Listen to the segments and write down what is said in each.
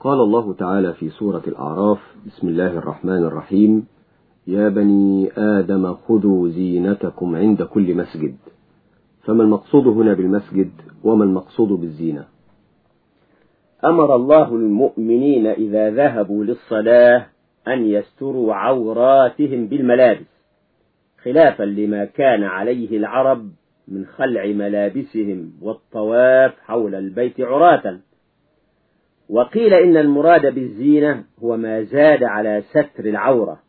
قال الله تعالى في سورة الأعراف بسم الله الرحمن الرحيم يا بني آدم خذوا زينتكم عند كل مسجد. فما المقصود هنا بالمسجد وما المقصود بالزينة؟ أمر الله المؤمنين إذا ذهبوا للصلاة أن يستروا عوراتهم بالملابس خلافا لما كان عليه العرب من خلع ملابسهم والطواف حول البيت عراة. وقيل إن المراد بالزينة هو ما زاد على ستر العورة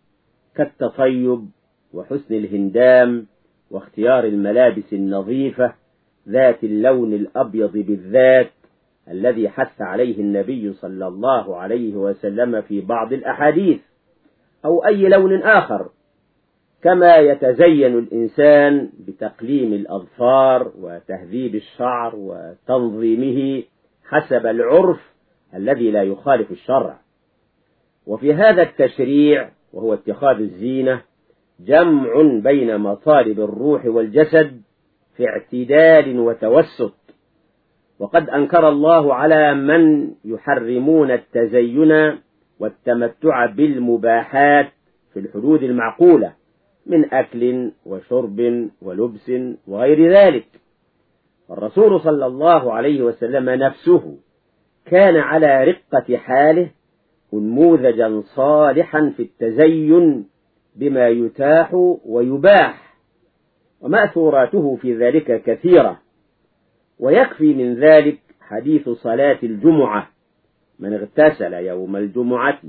كالتطيب وحسن الهندام واختيار الملابس النظيفة ذات اللون الأبيض بالذات الذي حث عليه النبي صلى الله عليه وسلم في بعض الأحاديث أو أي لون آخر كما يتزين الإنسان بتقليم الأظفار وتهذيب الشعر وتنظيمه حسب العرف الذي لا يخالف الشرع. وفي هذا التشريع وهو اتخاذ الزينة جمع بين مطالب الروح والجسد في اعتدال وتوسط. وقد أنكر الله على من يحرمون التزين والتمتع بالمباحات في الحدود المعقولة من أكل وشرب ولبس وغير ذلك. الرسول صلى الله عليه وسلم نفسه كان على رقة حاله أنموذجا صالحا في التزين بما يتاح ويباح ومأثوراته في ذلك كثيرة. ويكفي من ذلك حديث صلاة الجمعة. من اغتسل يوم الجمعة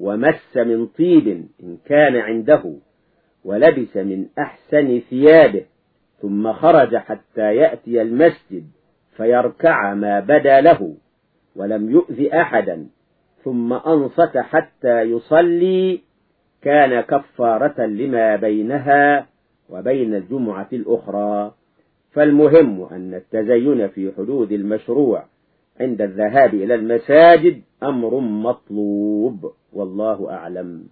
ومس من طيب إن كان عنده ولبس من أحسن ثيابه ثم خرج حتى يأتي المسجد فيركع ما بدا له. ولم يؤذ أحدا ثم أنصت حتى يصلي كان كفارة لما بينها وبين الجمعة الأخرى. فالمهم أن التزين في حدود المشروع عند الذهاب إلى المساجد أمر مطلوب والله أعلم.